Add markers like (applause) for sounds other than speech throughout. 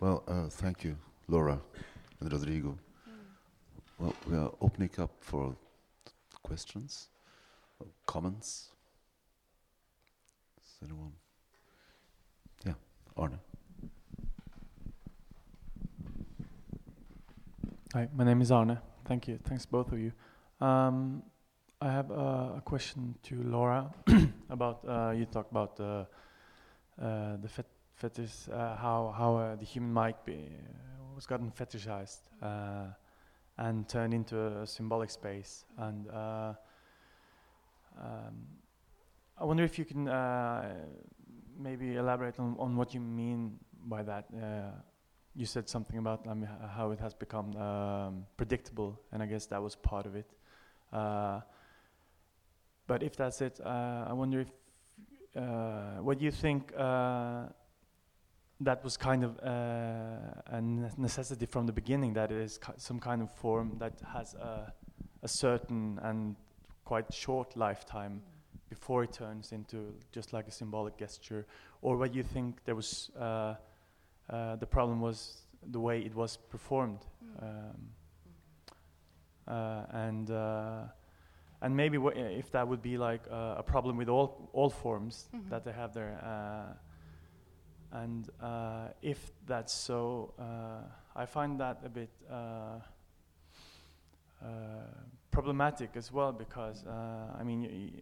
Well, uh, thank you, Laura and Rodrigo. Mm. Well, we are opening up for questions, comments. Anyone? Yeah, Arne. Hi, my name is Arne. Thank you. Thanks, both of you. Um, I have uh, a question to Laura (clears throat) about uh, you talked about uh, the fet fetish, uh, how how uh, the human might be uh, was gotten fetishized and turned into a symbolic space. And um, I wonder if you can maybe elaborate on, on what you mean by that you said something about um, how it has become um, predictable, and I guess that was part of it. Uh, but if that's it, uh, I wonder if uh, what you think uh, that was kind of uh, a necessity from the beginning. That it is some kind of form that has a, a certain and quite short lifetime before it turns into just like a symbolic gesture, or what you think there was uh, uh, the problem was the way it was performed, mm. um, uh, and uh, and maybe if that would be like a problem with all all forms mm -hmm. that they have there, uh, and uh, if that's so, I find that a bit. problematic as well because I mean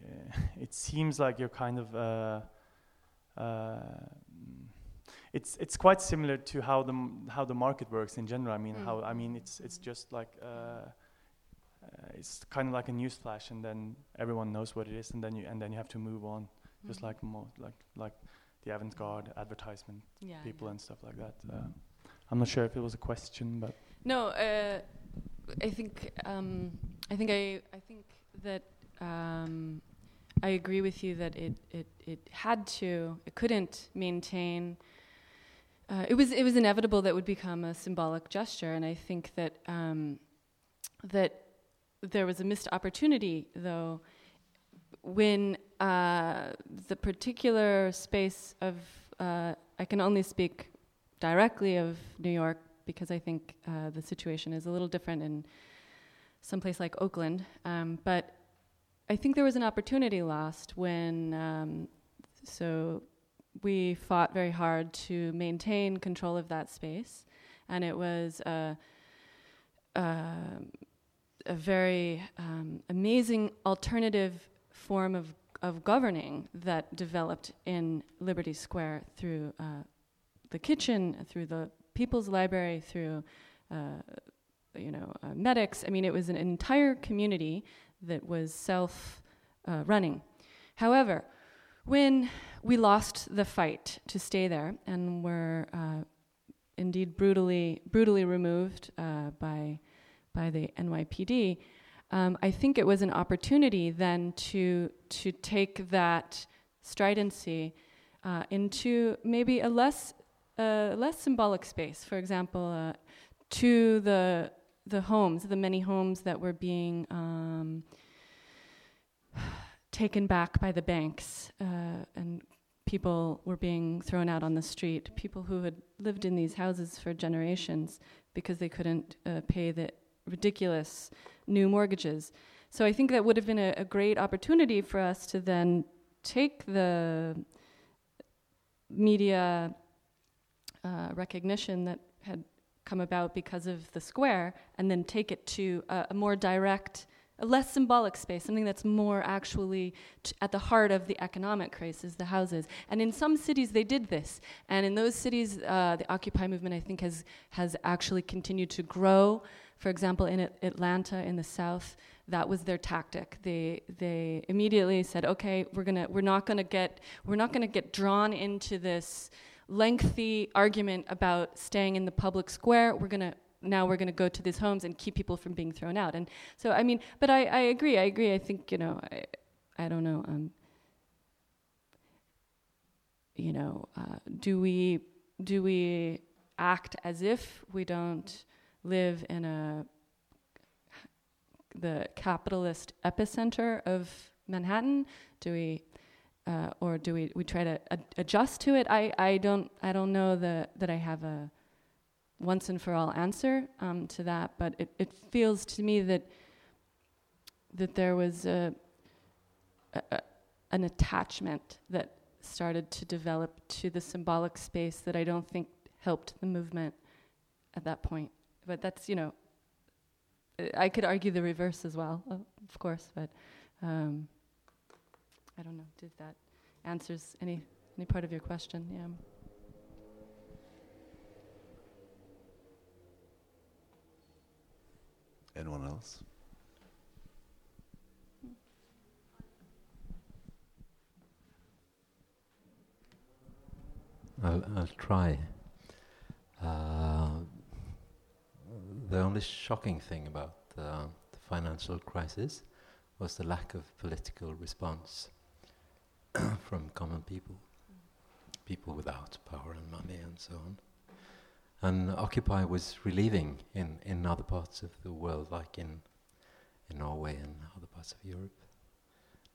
it seems like you're kind of it's it's quite similar to how the how the market works in general. I mean, mm. how I mean it's it's just like uh, uh, it's kind of like a news flash, and then everyone knows what it is, and then you and then you have to move on, mm. just like mo- like like the avant-garde advertisement yeah, people yeah. and stuff like that. Uh, I'm not sure if it was a question, but no, uh, I think um, I think I I think that. Um, I agree with you that it, it, it had to, it couldn't maintain uh, it was it was inevitable that would become a symbolic gesture, and I think that um, that there was a missed opportunity, though, when uh, the particular space of uh, I can only speak directly of New York because I think uh, the situation is a little different in some place like Oakland, um, but I think there was an opportunity lost when um, so we fought very hard to maintain control of that space, and it was a, a, a very um, amazing alternative form of, of governing that developed in Liberty Square through uh, the kitchen, through the People's Library, through uh, you know uh, medics. I mean, it was an entire community that was self running. However, when we lost the fight to stay there and were uh, indeed brutally brutally removed uh, by by the NYPD. Um, I think it was an opportunity then to to take that stridency uh, into maybe a less uh, less symbolic space. For example, uh, to the the homes, the many homes that were being um, (sighs) taken back by the banks uh, and people were being thrown out on the street, people who had lived in these houses for generations because they couldn't uh, pay the ridiculous new mortgages. So I think that would have been a, a great opportunity for us to then take the media uh, recognition that had come about because of the square and then take it to a, a more direct a less symbolic space, something that's more actually t- at the heart of the economic crisis, the houses. And in some cities, they did this. And in those cities, uh, the Occupy movement, I think, has, has actually continued to grow. For example, in Atlanta, in the South, that was their tactic. They, they immediately said, okay, we're, gonna, we're not going to get, we're not to get drawn into this lengthy argument about staying in the public square. We're to now we're going to go to these homes and keep people from being thrown out. And so, I mean, but I, I agree. I agree. I think, you know, I, I don't know. Um, you know, uh, do we do we act as if we don't live in a the capitalist epicenter of Manhattan? Do we, uh, or do we, we try to ad- adjust to it? I, I don't I don't know the, that I have a once and for all answer um, to that, but it, it feels to me that that there was a, a, an attachment that started to develop to the symbolic space that I don't think helped the movement at that point. But that's you know, I could argue the reverse as well, of course. But um, I don't know. Did that answers any any part of your question? Yeah. Anyone else? I'll, I'll try. The only shocking thing about uh, the financial crisis was the lack of political response (clears throat) from common people, people without power and money and so on. And Occupy was relieving in, in other parts of the world, like in, in Norway and other parts of Europe.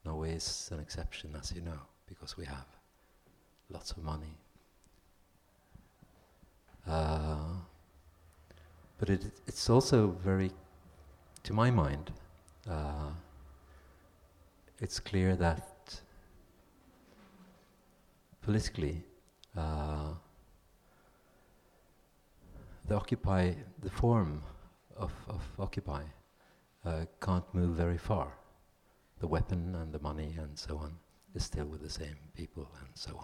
Norway is an exception, as you know, because we have lots of money. Uh, but it, it's also very, to my mind, uh, it's clear that politically, uh, the Occupy, the form of, of Occupy, uh, can't move very far. The weapon and the money and so on is still with the same people and so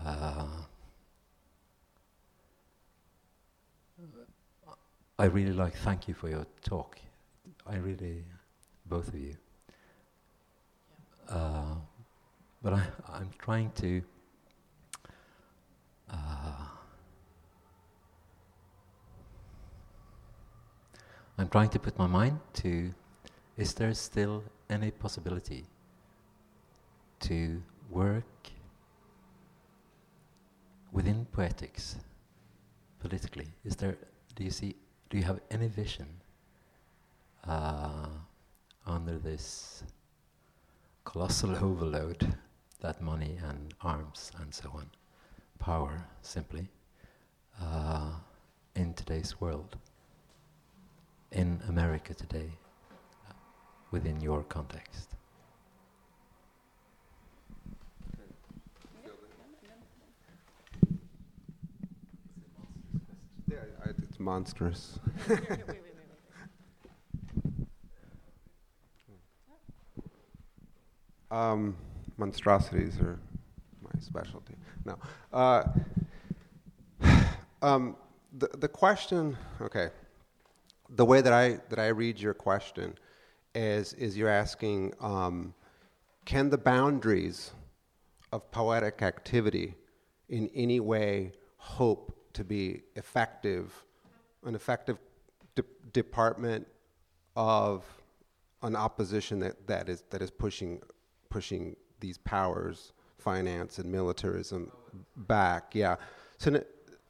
on. Uh, I really like thank you for your talk. I really, both of you. Uh, but I, I'm trying to uh, I'm trying to put my mind to is there still any possibility to work within poetics politically? Is there, do you see, do you have any vision uh, under this colossal (laughs) overload that money and arms and so on, power simply, uh, in today's world? in America today within your context? Yeah, I, it's monstrous. (laughs) um, monstrosities are my specialty. No. Uh, (sighs) um, the, the question, okay the way that I that I read your question is is you're asking, um, can the boundaries of poetic activity in any way hope to be effective, an effective de- department of an opposition that, that is that is pushing pushing these powers, finance and militarism back. Yeah. So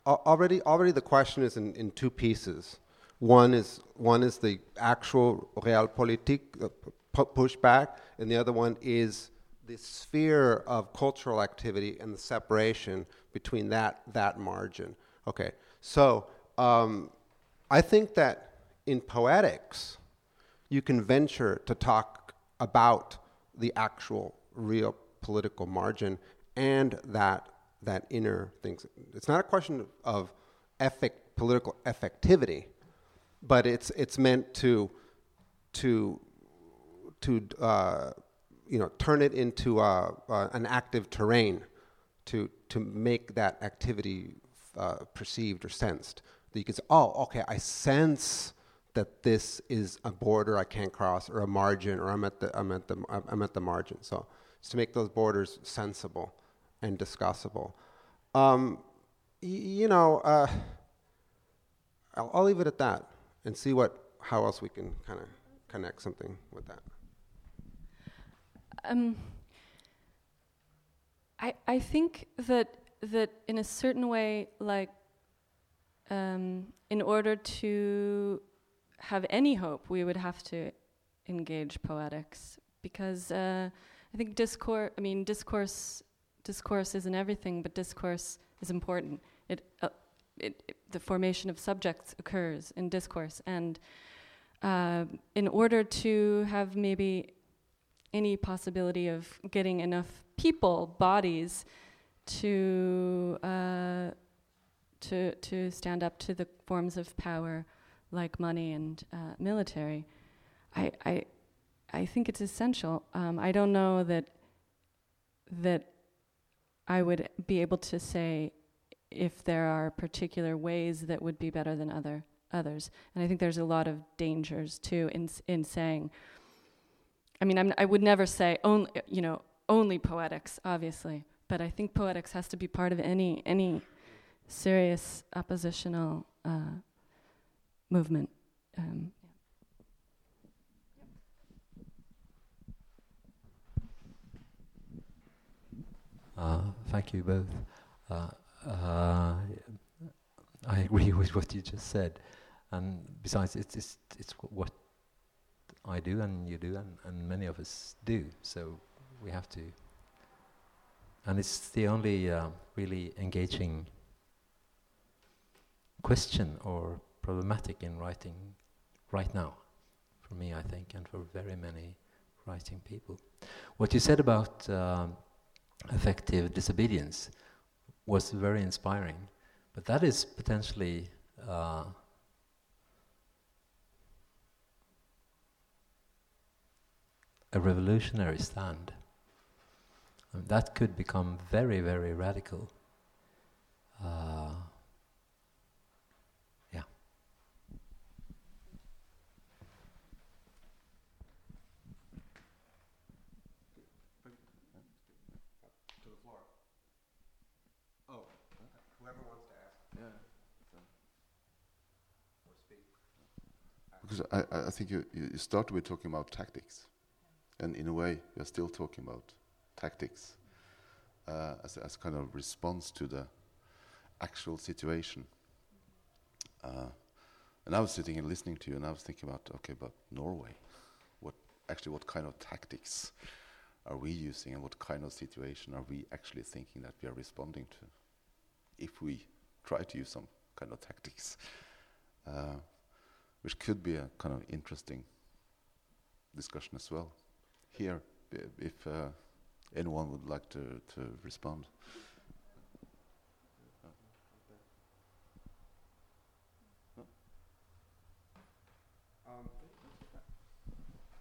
already already the question is in, in two pieces. One is one is the actual realpolitik uh, pushback, and the other one is the sphere of cultural activity and the separation between that that margin. Okay, so um, I think that in poetics, you can venture to talk about the actual real political margin and that that inner things. It's not a question of effect, political effectivity but it's it's meant to to to uh, you know turn it into uh, uh, an active terrain to to make that activity uh, perceived or sensed. That you can say, oh, okay, I sense that this is a border I can't cross or a margin or I'm at the I'm at the I'm at the margin. So it's to make those borders sensible and discussable. Um, y- you know, uh, I'll, I'll leave it at that and see what how else we can kind of connect something with that. Um, I I think that that in a certain way, like um, in order to have any hope, we would have to engage poetics because uh, I think discourse. I mean, discourse discourse isn't everything, but discourse is important. It, uh, it, it the formation of subjects occurs in discourse. And uh, in order to have maybe any possibility of getting enough people, bodies, to uh, to to stand up to the forms of power like money and uh, military, I, I I think it's essential. Um, I don't know that that I would be able to say if there are particular ways that would be better than other others, and I think there's a lot of dangers too in in saying. I mean, I'm, I would never say only you know only poetics, obviously, but I think poetics has to be part of any any serious oppositional uh, movement. Um, Uh, thank you both. Uh, uh, I agree with what you just said, and besides, it's it's, it's what I do and you do, and, and many of us do. So we have to, and it's the only uh, really engaging question or problematic in writing right now, for me, I think, and for very many writing people. What you said about um, affective disobedience was very inspiring. But that is potentially uh, a revolutionary stand. And that could become very, very radical. Uh, yeah. Whoever wants to ask Yeah. or speak. Because I, I- think you, you started with talking about tactics, and in a way, you're still talking about tactics uh, as as kind of response to the actual situation. Uh, and I was sitting and listening to you, and I was thinking about okay, but Norway, what actually what kind of tactics are we using, and what kind of situation are we actually thinking that we are responding to, if we try to use some kind of tactics. Uh, which could be a kind of interesting discussion as well. Here, if uh, anyone would like to, to respond.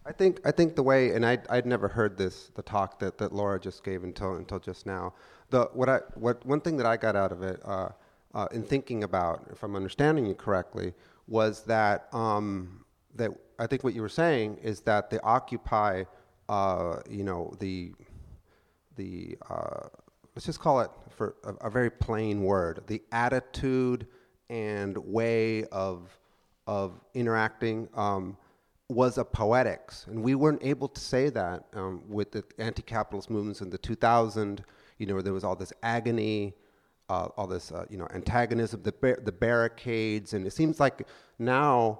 I think I think the way, and I'd, I'd never heard this the talk that, that Laura just gave until until just now. The what I what one thing that I got out of it uh, uh, in thinking about, if I'm understanding you correctly, was that um, that I think what you were saying is that the Occupy, uh, you know, the the uh, let's just call it for a, a very plain word, the attitude and way of of interacting um, was a poetics, and we weren't able to say that um, with the anti-capitalist movements in the 2000. You know, there was all this agony, uh, all this uh, you know antagonism, the bar- the barricades, and it seems like now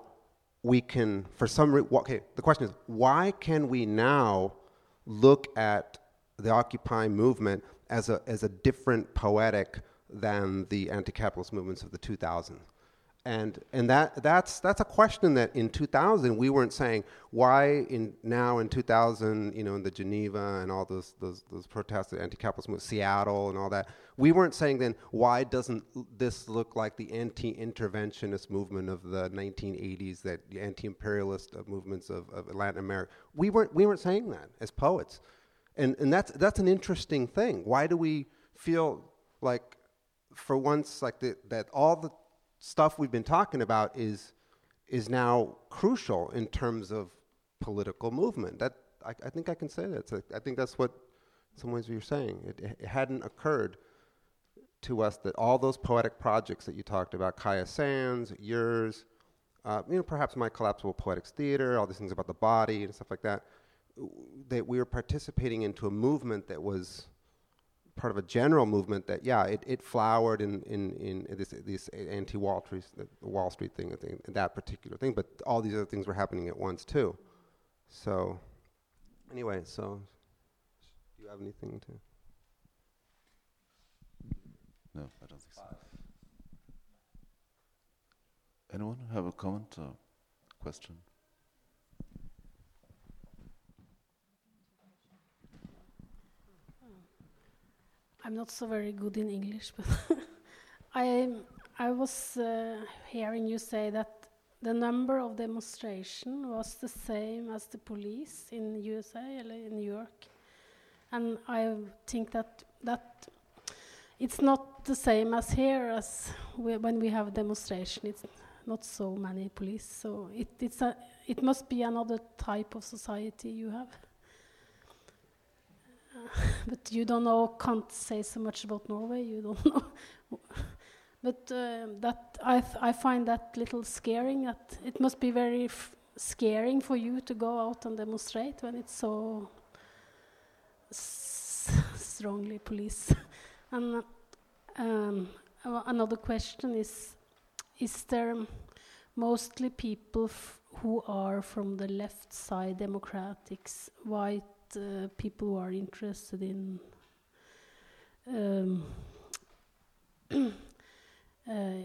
we can, for some reason, okay. The question is, why can we now look at the Occupy movement as a as a different poetic than the anti-capitalist movements of the 2000s? And and that that's that's a question that in 2000 we weren't saying why in now in 2000 you know in the Geneva and all those those those protests the anti-capitalist movement Seattle and all that we weren't saying then why doesn't this look like the anti-interventionist movement of the 1980s that the anti-imperialist uh, movements of, of Latin America? We weren't we weren't saying that as poets. And and that's that's an interesting thing. Why do we feel like for once like the, that all the stuff we've been talking about is is now crucial in terms of political movement. That I, I think I can say that. So I think that's what, in some ways, you're saying. It, it hadn't occurred to us that all those poetic projects that you talked about, Kaia Sand's, yours, uh, you know, perhaps my collapsible poetics theater, all these things about the body and stuff like that, that we were participating into a movement that was part of a general movement that yeah it, it flowered in, in, in this this anti Wall Street Wall Street thing, thing that particular thing but all these other things were happening at once too so anyway so do you have anything to No, I don't think so. anyone have a comment or question? I'm not so very good in English, (laughs) but I I was uh, hearing you say that the number of demonstration was the same as the police in USA in New York, and I think that that it's not the same as here as we, when we have demonstration. It's not so many police, so it it's a, it must be another type of society you have. (laughs) but you don't know, can't say so much about Norway. You don't (laughs) know. but uh, that I, I find that little scaring. That it must be very scaring for you to go out and demonstrate when it's so strongly police. (laughs) and um, another question is: Is there mostly people who are from the left side, Democrats, white? Uh, people who are interested in um, (clears throat) uh,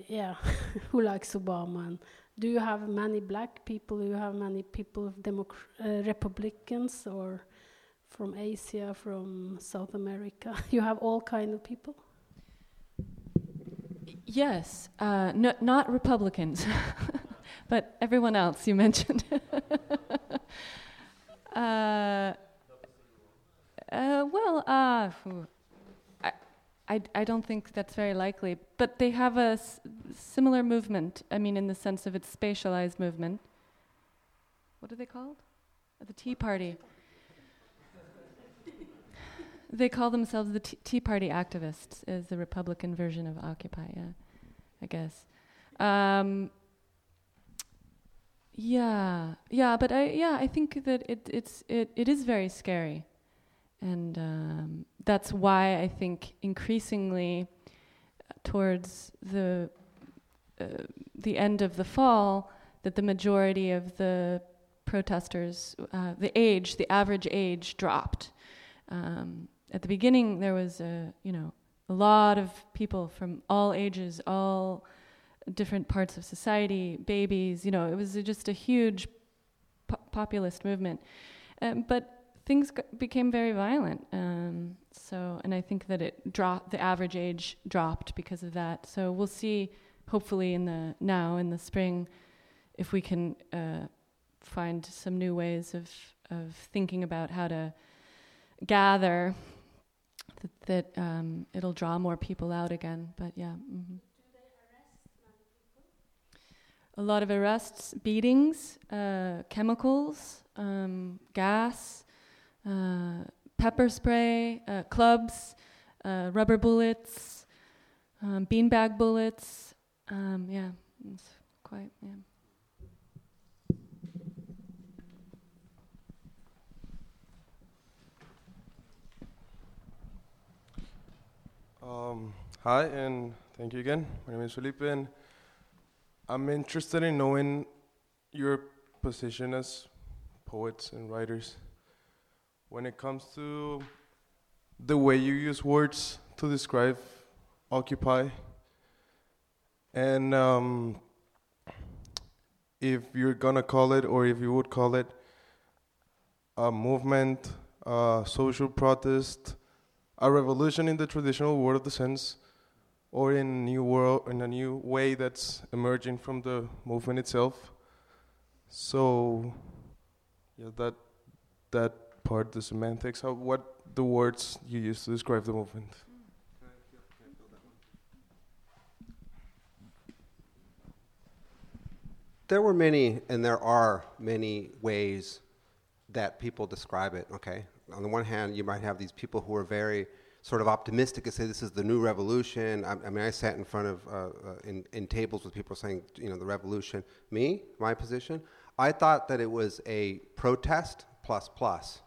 yeah, (laughs) who likes Obama? And do you have many black people? Do you have many people of Democ uh, Republicans or from Asia, from South America? (laughs) you have all kind of people. Yes, uh, no, not Republicans, (laughs) but everyone else you mentioned. uh, uh, well, uh, I, I, I don't think that's very likely, but they have a similar movement. I mean, in the sense of its spatialized movement. What are they called? Uh, the Tea Party. they call themselves the T- Tea Party activists, is the Republican version of Occupy. Yeah, I guess. Um, yeah, yeah, but I yeah I think that it it's it, it is very scary and um, that's why I think increasingly uh, towards the uh, the end of the fall, that the majority of the protesters, uh, the age, the average age dropped. Um, at the beginning, there was a you know a lot of people from all ages, all different parts of society, babies. You know, it was just a huge po- populist movement. Um, but things g- became very violent. Um, so, and I think that it dropped. The average age dropped because of that. So we'll see. Hopefully, in the now in the spring, if we can uh, find some new ways of of thinking about how to gather, that, that um, it'll draw more people out again. But yeah. Mm-hmm. A lot of arrests, beatings, uh, chemicals, um, gas, pepper spray, uh, clubs, uh, rubber bullets, um, beanbag bullets. Um, yeah, it's quite, yeah. Um, hi, and thank you again. My name is Felipe, and I'm interested in knowing your position as poets and writers when it comes to the way you use words to describe Occupy, and um, if you're gonna call it, or if you would call it, a movement, a social protest, a revolution in the traditional word of the sense, or in a new world, in a new way that's emerging from the movement itself. So, yeah, that that part, the semantics, how, what the words you use to describe the movement. There were many, and there are many ways that people describe it, okay? On the one hand, you might have these people who are very sort of optimistic and say this is the new revolution. I, I mean, I sat in front of, uh, uh, in, in tables with people saying, you know, the revolution. Me, my position, I thought that it was a protest plus plus.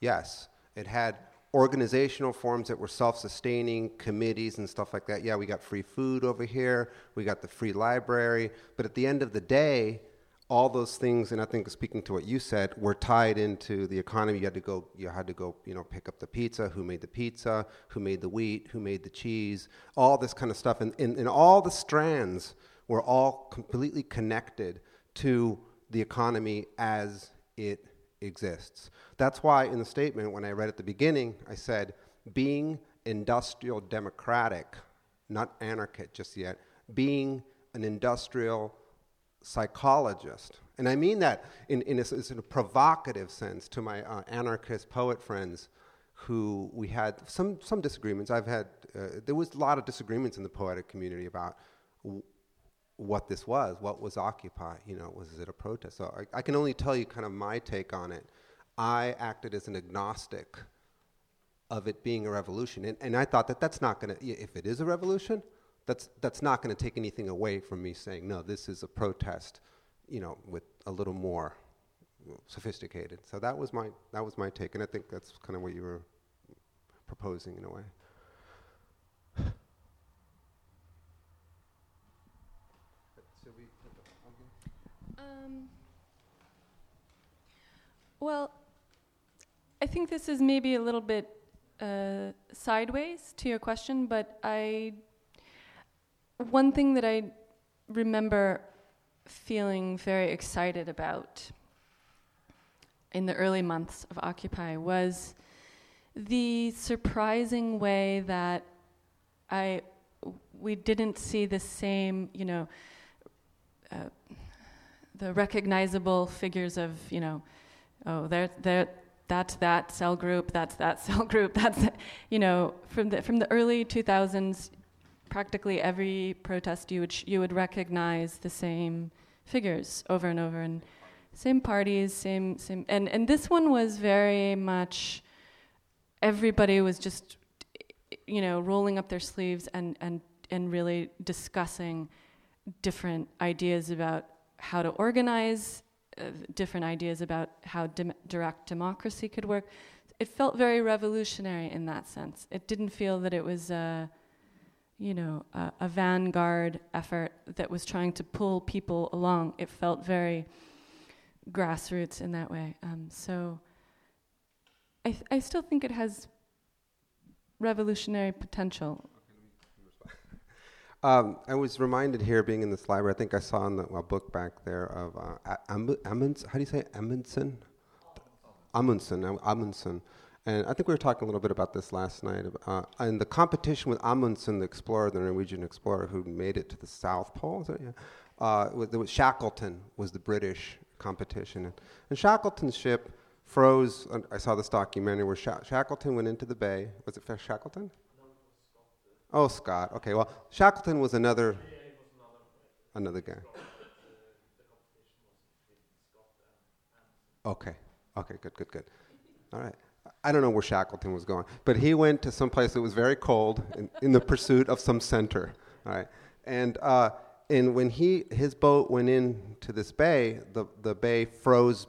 Yes, it had organizational forms that were self-sustaining committees and stuff like that. Yeah we got free food over here we got the free library but at the end of the day all those things and i think speaking to what you said were tied into the economy. You had to go you had to go you know pick up the pizza who made the pizza who made the wheat who made the cheese all this kind of stuff. And, and, and all the strands We're all completely connected to the economy as it exists. That's why in the statement, when I read at the beginning, I said, being industrial democratic, not anarchist just yet, being an industrial psychologist. And I mean that in, in, a, in a provocative sense to my uh, anarchist poet friends who we had some, some disagreements. I've had, uh, there was a lot of disagreements in the poetic community about what this was, what was Occupy, you know, was it a protest? So I, I can only tell you kind of my take on it. I acted as an agnostic of it being a revolution. And, and I thought that that's not going to, if it is a revolution, that's, that's not going to take anything away from me saying, no, this is a protest, you know, with a little more sophisticated. So that was my, that was my take. And I think that's kind of what you were proposing in a way. Um, well, I think this is maybe a little bit uh, sideways to your question, but I one thing that I remember feeling very excited about in the early months of Occupy was the surprising way that I we didn't see the same, you know, uh, the recognizable figures of, you know, oh, they're, they're, that's that cell group, that's that (laughs) cell group, that's, you know, from the, from the early 2000s, practically every protest you would, sh- you would recognize the same figures over and over, and same parties, same, same, and, and this one was very much, everybody was just, you know, rolling up their sleeves and, and, and really discussing different ideas about how to organize, uh, different ideas about how dem- direct democracy could work. It felt very revolutionary in that sense. It didn't feel that it was, a, you know, a, a vanguard effort that was trying to pull people along. It felt very grassroots in that way. Um, so I, th- I still think it has revolutionary potential. Um, I was reminded here, being in this library, I think I saw in the well, book back there of uh, Am- Amundsen, how do you say? Amundsen? Amundsen, Amundsen. And I think we were talking a little bit about this last night. Uh, and the competition with Amundsen, the explorer, the Norwegian explorer who made it to the South Pole, is that, yeah? Uh, there was Shackleton was the British competition. And Shackleton's ship froze. I saw this documentary where Sha- Shackleton went into the bay. Was it Shackleton? Oh, Scott. Okay, well, Shackleton was another another guy. Okay. Okay, good, good, good. All right. I don't know where Shackleton was going, but he went to some place that was very cold in, in the pursuit of some center. All right. And, uh, and when he, his boat went into this bay, the, the bay froze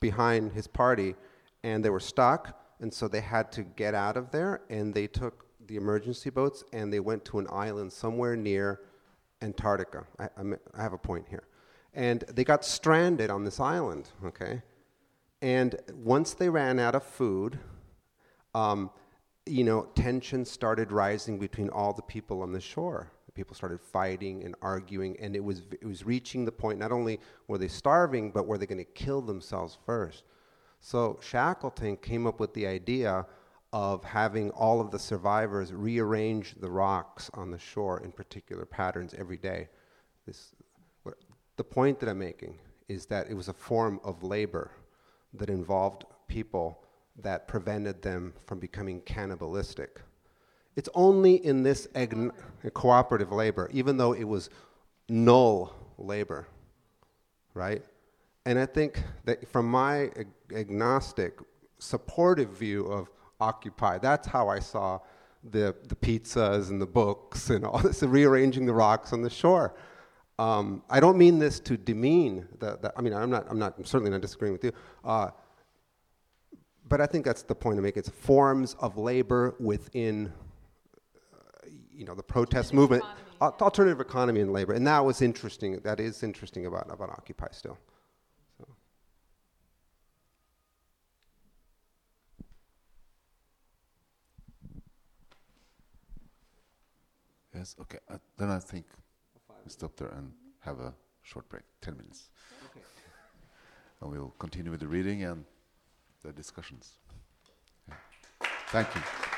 behind his party, and they were stuck, and so they had to get out of there, and they took the emergency boats and they went to an island somewhere near Antarctica. I, I, have a point here. And they got stranded on this island, okay? And once they ran out of food, um, you know, tension started rising between all the people on the shore. People started fighting and arguing, and it was, it was reaching the point not only were they starving, but were they going to kill themselves first. So Shackleton came up with the idea of having all of the survivors rearrange the rocks on the shore in particular patterns every day. This, the point that I'm making is that it was a form of labor that involved people that prevented them from becoming cannibalistic. It's only in this ag- cooperative labor, even though it was null labor, right? And I think that from my ag- agnostic, supportive view of occupy. That's how I saw the, the pizzas and the books and all this, rearranging the rocks on the shore. Um, I don't mean this to demean the, the, I mean, I'm not, I'm not, I'm certainly not disagreeing with you. Uh, but I think that's the point to make. It's forms of labor within, uh, you know, the protest movement, economy, alternative economy and labor. And that was interesting. That is interesting about, about Occupy still. Yes, okay. Uh, then I think we stop there and have a short break, 10 minutes. And we'll continue with the reading and the discussions. Yeah. Thank you.